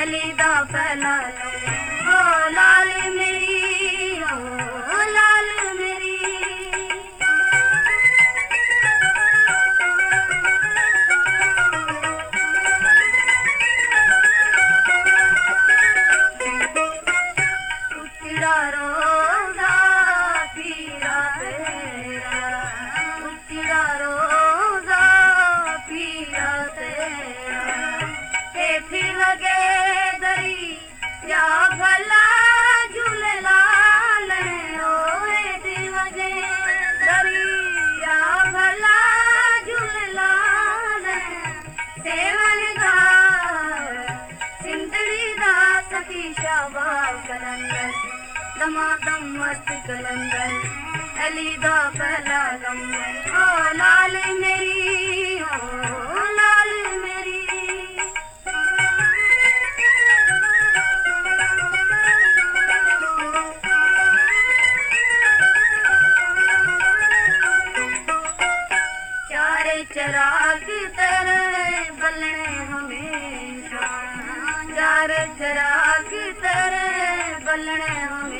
कलंदर अली कलंदर अली दा पहला लंबर ओ लाल मेरी ओ लाल मेरी। चारे चराग तेरे बलने हमेशा। चार चराग तेरे बलने हमेशा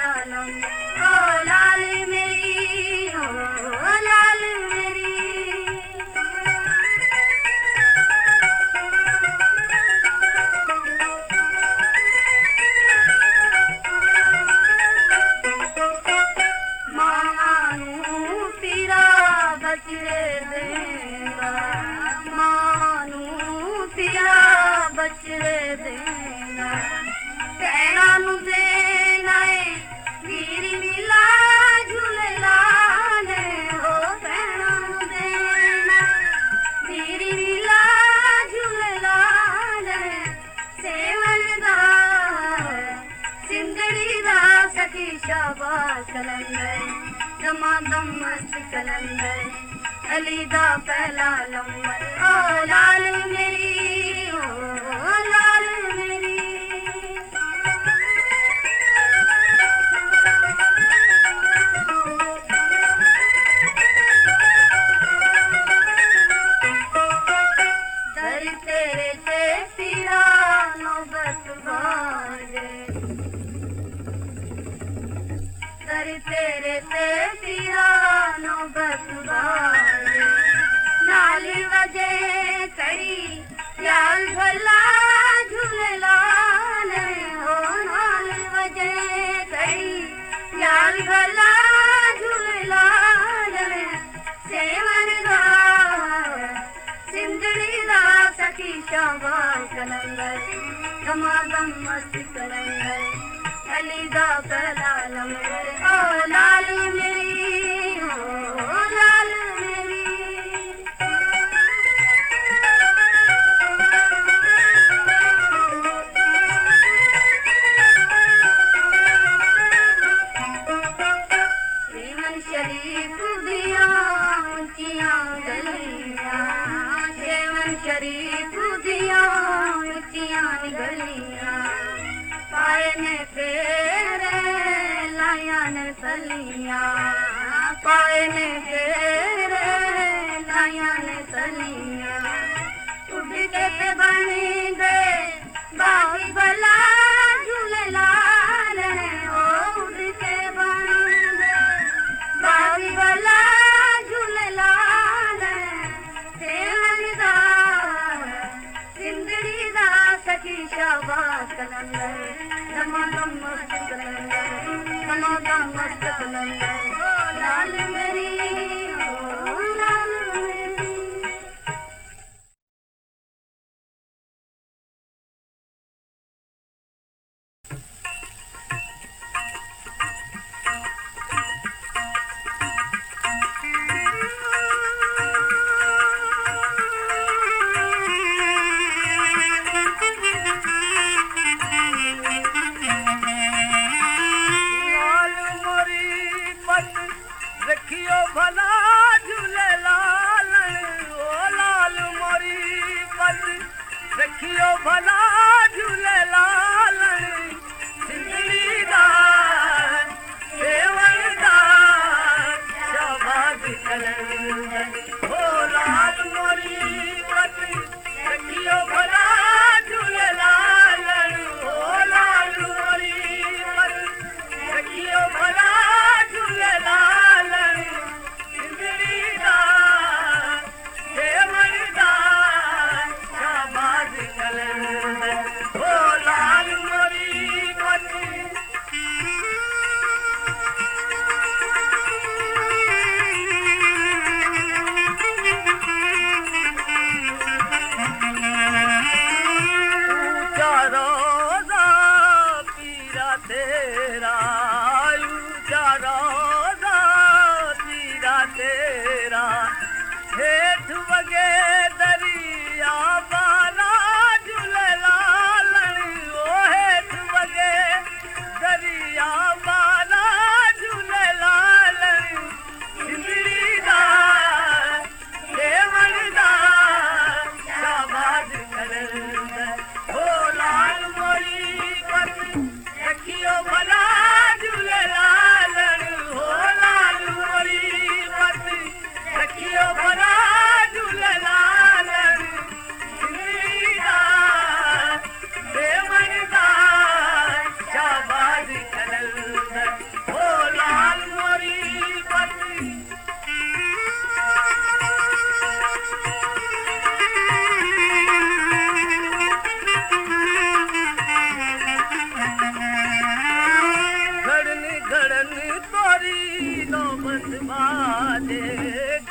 कलंदर दमादम मस्त कलंदर अली दा पहला लंबर नाल वजे भला भला सिंधड़ी दा सखी दमादम मस्त अली दा पहला लंगर ओ लाल पाए ने फेरे लाया ने सलियां उड़ के ते बनी दे बाई भला झूलेलाल ओ उड़ के बनी दे बाई भला झूलेलाल सेवन दा सिंधड़ी दा सखी शाबाश कलंदर। दमादम मस्त कलंदर दमादम मस्त कलंदर ओ ಬಗೆ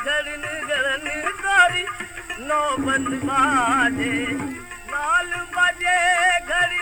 घर घरनि सारी नौ बंदे नाल बजे घर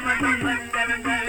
कलंदर दम